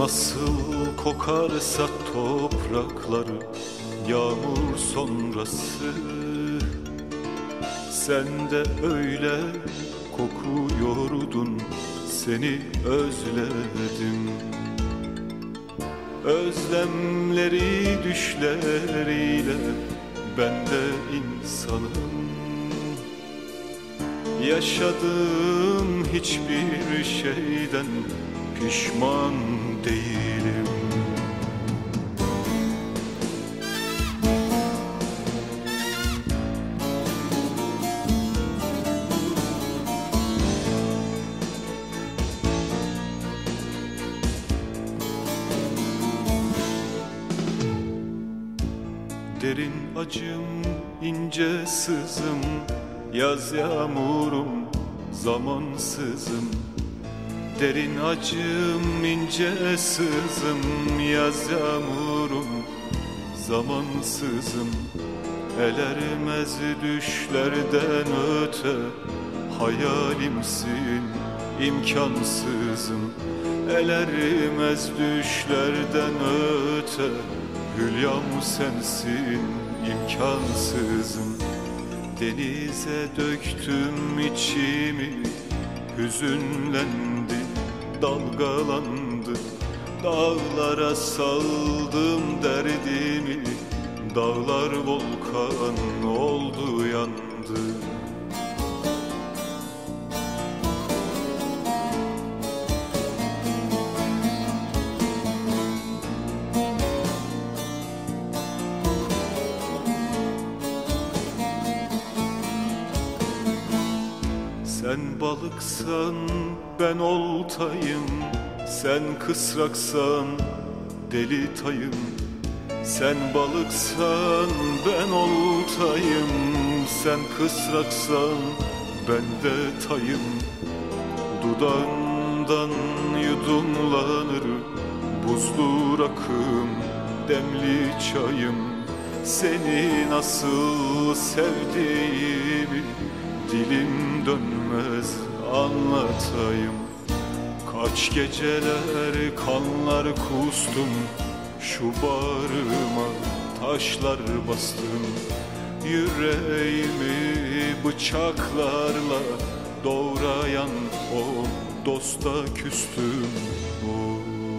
Nasıl kokarsa toprakları yağmur sonrası Sen de öyle kokuyordun seni özledim. Özlemleri düşleriyle ben de insanım. Yaşadığım hiçbir şeyden pişman değilim Derin acım, ince sızım Yaz yağmurum, zamansızım. Derin acım, ince sızım Yaz yağmurum, zamansızım. El ermez düşlerden öte Hayalimsin, imkansızım El ermez düşlerden öte Hülyam sensin, imkansızım. Denize döktüm içimi Hüzünlendi, dalgalandı. Dağlara saldım derdimi Dağlar volkan oldu yandı Sen balıksan ben oltayım Sen kısraksan deli tayım. Sen balıksan ben oltayım Sen kısraksan ben de tayım. Dudağından yudumlanır Buzlu rakım demli çayım. Seni nasıl sevdiğimi Dilim dönmez anlatayım. Kaç geceler kanlar kustum Şu bağrıma taşlar bastım. Yüreğimi bıçaklarla doğrayan o dosta küstüm. Oh.